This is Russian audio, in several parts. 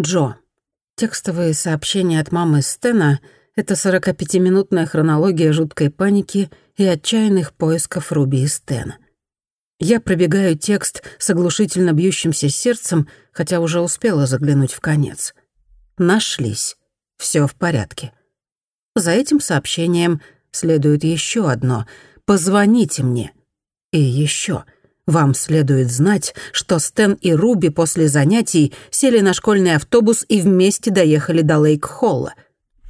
Джо. Текстовые сообщения от мамы Стена — это 45-минутная хронология жуткой паники и отчаянных поисков Руби и Стена. Я пробегаю текст с оглушительно бьющимся сердцем, хотя уже успела заглянуть в конец. Нашлись. Все в порядке. За этим сообщением следует еще одно. «Позвоните мне». И еще. Вам следует знать, что Стэн и Руби после занятий сели на школьный автобус и вместе доехали до Лейк-Холла.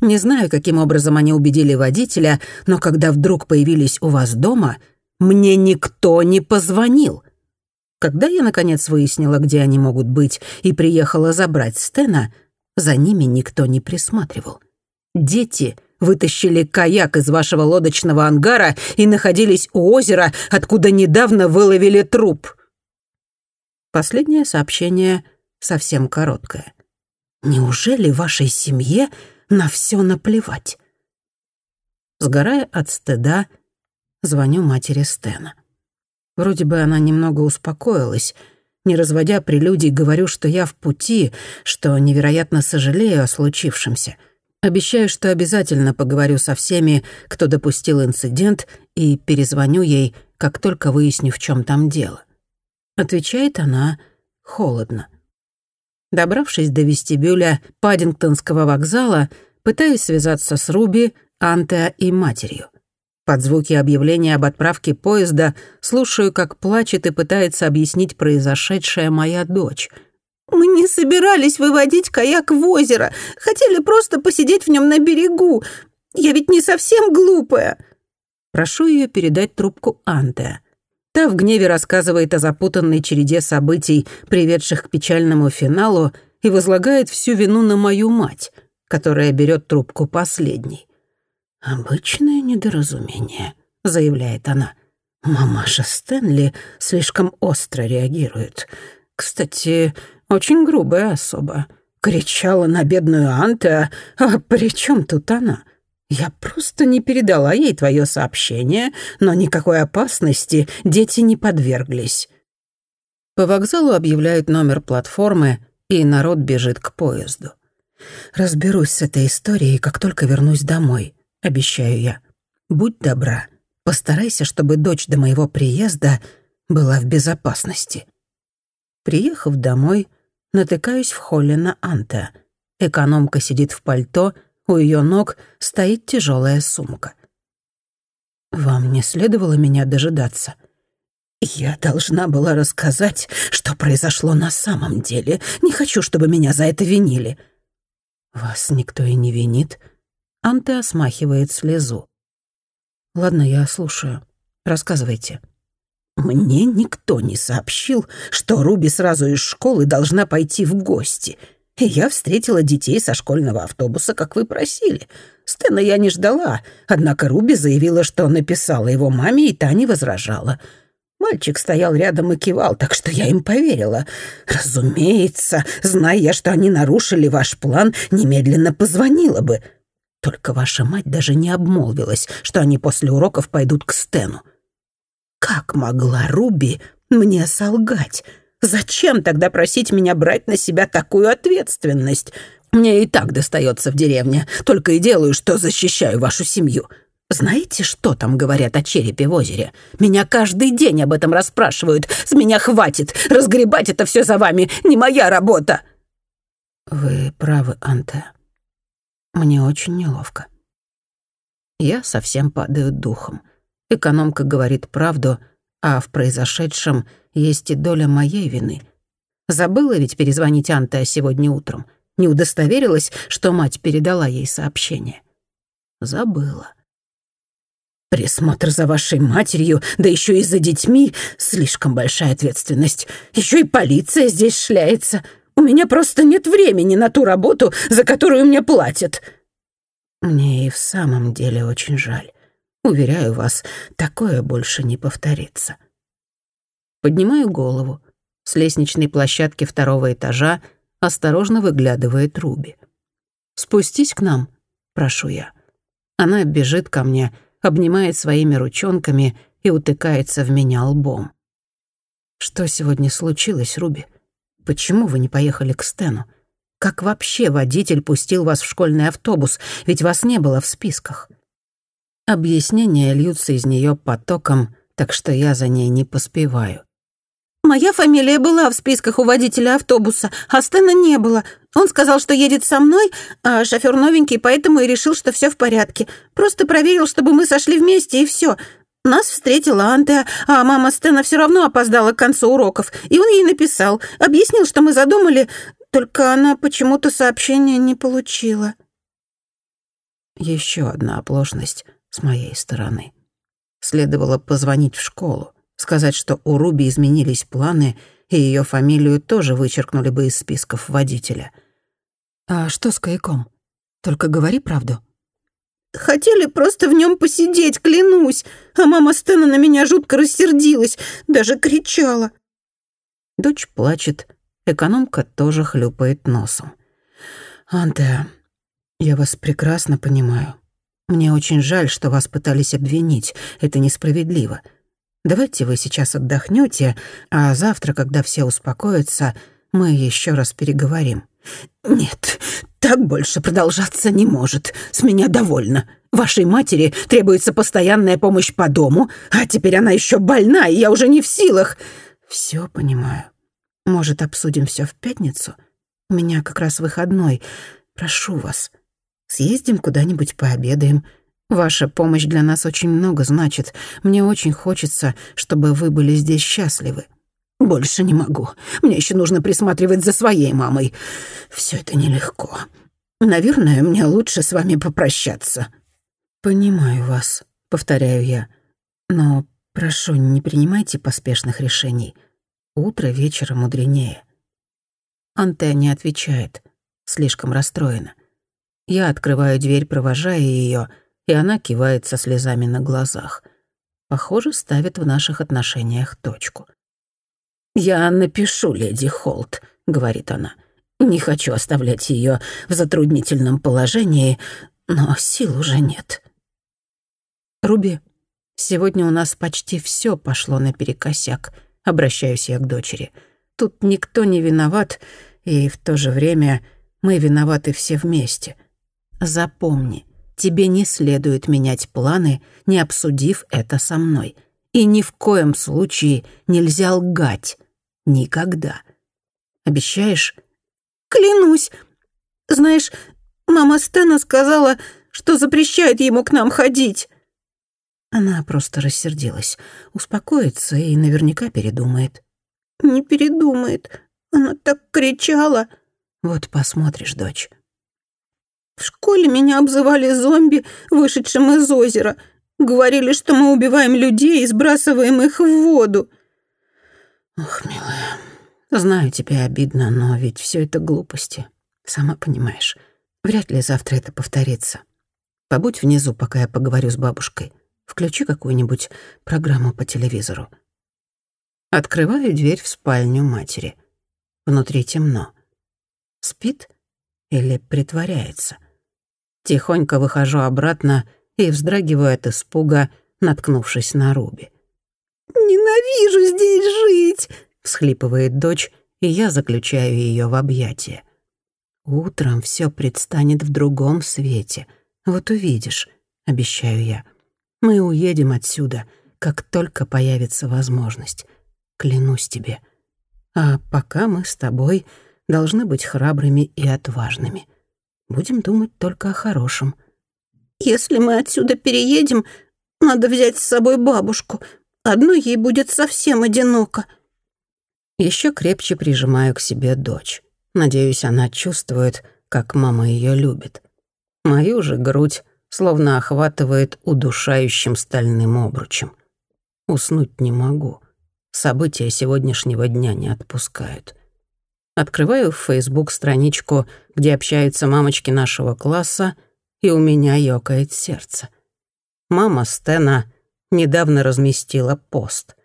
Не знаю, каким образом они убедили водителя, но когда вдруг появились у вас дома, мне никто не позвонил. Когда я, наконец, выяснила, где они могут быть, и приехала забрать Стэна, за ними никто не присматривал. Дети вытащили каяк из вашего лодочного ангара и находились у озера, откуда недавно выловили труп. Последнее сообщение совсем короткое. Неужели вашей семье на все наплевать? Сгорая от стыда, звоню матери Стена. Вроде бы она немного успокоилась. Не разводя прелюдий, говорю, что я в пути, что невероятно сожалею о случившемся — Обещаю, что обязательно поговорю со всеми, кто допустил инцидент, и перезвоню ей, как только выясню, в чем там дело. Отвечает она холодно. Добравшись до вестибюля Паддингтонского вокзала, пытаюсь связаться с Руби, Антеа и матерью. Под звуки объявления об отправке поезда слушаю, как плачет и пытается объяснить произошедшее моя дочь — мы не собирались выводить каяк в озеро, хотели просто посидеть в нем на берегу. Я ведь не совсем глупая. Прошу ее передать трубку Анте. Та в гневе рассказывает о запутанной череде событий, приведших к печальному финалу, и возлагает всю вину на мою мать, которая берет трубку последней. «Обычное недоразумение», — заявляет она. «Мамаша Стэнли слишком остро реагирует. Кстати, очень грубая особа. Кричала на бедную Анте, а при чем тут она? Я просто не передала ей твое сообщение, но никакой опасности дети не подверглись. По вокзалу объявляют номер платформы, и народ бежит к поезду. Разберусь с этой историей, как только вернусь домой, обещаю я. Будь добра, постарайся, чтобы дочь до моего приезда была в безопасности. Приехав домой, натыкаюсь в холле на Анте. Экономка сидит в пальто, у ее ног стоит тяжелая сумка. «Вам не следовало меня дожидаться?» «Я должна была рассказать, что произошло на самом деле. Не хочу, чтобы меня за это винили». «Вас никто и не винит». Анте осмахивает слезу. «Ладно, я слушаю. Рассказывайте». Мне никто не сообщил, что Руби сразу из школы должна пойти в гости. Я встретила детей со школьного автобуса, как вы просили. Стэна я не ждала, однако Руби заявила, что написала его маме, и та не возражала. Мальчик стоял рядом и кивал, так что я им поверила. Разумеется, зная, что они нарушили ваш план, немедленно позвонила бы. Только ваша мать даже не обмолвилась, что они после уроков пойдут к Стэну. Как могла Руби мне солгать? Зачем тогда просить меня брать на себя такую ответственность? Мне и так достается в деревне, только и делаю, что защищаю вашу семью. Знаете, что там говорят о черепе в озере? Меня каждый день об этом расспрашивают. С меня хватит. Разгребать это все за вами не моя работа. Вы правы, Анте. Мне очень неловко. Я совсем падаю духом. Экономка говорит правду, а в произошедшем есть и доля моей вины. Забыла ведь перезвонить Анте сегодня утром. Не удостоверилась, что мать передала ей сообщение. Забыла. Присмотр за вашей матерью, да еще и за детьми — слишком большая ответственность. Еще и полиция здесь шляется. У меня просто нет времени на ту работу, за которую мне платят. Мне и в самом деле очень жаль. Уверяю вас, такое больше не повторится. Поднимаю голову. С лестничной площадки второго этажа осторожно выглядывает Руби. «Спустись к нам», — прошу я. Она бежит ко мне, обнимает своими ручонками и утыкается в меня лбом. «Что сегодня случилось, Руби? Почему вы не поехали к Стэну? Как вообще водитель пустил вас в школьный автобус, ведь вас не было в списках? Объяснения льются из нее потоком, так что я за ней не поспеваю. «Моя фамилия была в списках у водителя автобуса, а Стэна не было. Он сказал, что едет со мной, а шофёр новенький, поэтому и решил, что всё в порядке. Просто проверил, чтобы мы сошли вместе, и всё. Нас встретила Антеа, а мама Стэна всё равно опоздала к концу уроков, и он ей написал, объяснил, что мы задумали, только она почему-то сообщения не получила». Ещё одна оплошность с моей стороны. Следовало позвонить в школу, сказать, что у Руби изменились планы, и ее фамилию тоже вычеркнули бы из списков водителя. «А что с каяком? Только говори правду». «Хотели просто в нем посидеть, клянусь, а мама Стэна на меня жутко рассердилась, даже кричала». Дочь плачет, экономка тоже хлюпает носом. «Анте, я вас прекрасно понимаю. Мне очень жаль, что вас пытались обвинить. Это несправедливо. Давайте вы сейчас отдохнете, а завтра, когда все успокоятся, мы еще раз переговорим». «Нет, так больше продолжаться не может. С меня довольно. Вашей матери требуется постоянная помощь по дому, а теперь она еще больна, и я уже не в силах». Все понимаю. Может, обсудим все в пятницу? У меня как раз выходной. Прошу вас, Съездим куда-нибудь пообедаем. Ваша помощь для нас очень много значит. Мне очень хочется, чтобы вы были здесь счастливы. Больше не могу. Мне еще нужно присматривать за своей мамой. Все это нелегко. Наверное, мне лучше с вами попрощаться. Понимаю вас, повторяю я. Но прошу, не принимайте поспешных решений. Утро вечера мудренее. Анте не отвечает, слишком расстроена. Я открываю дверь, провожая ее, и она кивает со слезами на глазах. Похоже, ставит в наших отношениях точку. «Я напишу, леди Холт», — говорит она. «Не хочу оставлять ее в затруднительном положении, но сил уже нет». «Руби, сегодня у нас почти все пошло наперекосяк», — обращаюсь я к дочери. «Тут никто не виноват, и в то же время мы виноваты все вместе. Запомни, тебе не следует менять планы, не обсудив это со мной. И ни в коем случае нельзя лгать. Никогда. Обещаешь? Клянусь. Знаешь, мама Стена сказала, что запрещает ему к нам ходить. Она просто рассердилась. Успокоится и наверняка передумает. Не передумает. Она так кричала. Вот посмотришь, дочь. В школе меня обзывали зомби, вышедшим из озера. Говорили, что мы убиваем людей и сбрасываем их в воду. Ох, милая, знаю, тебе обидно, но ведь все это глупости. Сама понимаешь, вряд ли завтра это повторится. Побудь внизу, пока я поговорю с бабушкой. Включи какую-нибудь программу по телевизору. Открываю дверь в спальню матери. Внутри темно. Спит или притворяется? Тихонько выхожу обратно и вздрагиваю от испуга, наткнувшись на Руби. «Ненавижу здесь жить!» — всхлипывает дочь, и я заключаю ее в объятия. «Утром все предстанет в другом свете. Вот увидишь», — обещаю я. «Мы уедем отсюда, как только появится возможность. Клянусь тебе. А пока мы с тобой должны быть храбрыми и отважными. Будем думать только о хорошем. Если мы отсюда переедем, надо взять с собой бабушку. Одной ей будет совсем одиноко. Еще крепче прижимаю к себе дочь. Надеюсь, она чувствует, как мама ее любит. Мою же грудь словно охватывает удушающим стальным обручем. Уснуть не могу. События сегодняшнего дня не отпускают. Открываю в Facebook страничку, где общаются мамочки нашего класса, и у меня ёкает сердце. Мама Стена недавно разместила пост.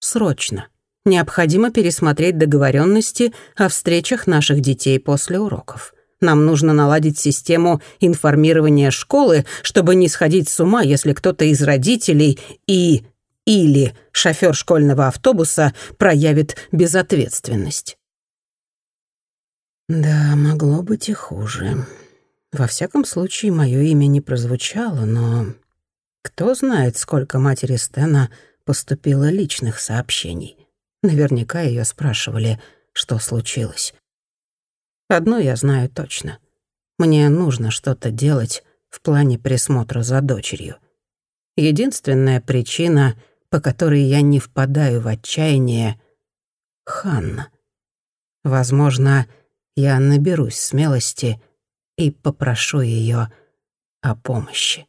Срочно. Необходимо пересмотреть договоренности о встречах наших детей после уроков. Нам нужно наладить систему информирования школы, чтобы не сходить с ума, если кто-то из родителей и или шофёр школьного автобуса проявит безответственность. Да, могло быть и хуже. Во всяком случае, мое имя не прозвучало, но кто знает, сколько матери Стена поступило личных сообщений. Наверняка ее спрашивали, что случилось. Одно я знаю точно. Мне нужно что-то делать в плане присмотра за дочерью. Единственная причина, по которой я не впадаю в отчаяние — Ханна. Возможно, я наберусь смелости и попрошу ее о помощи.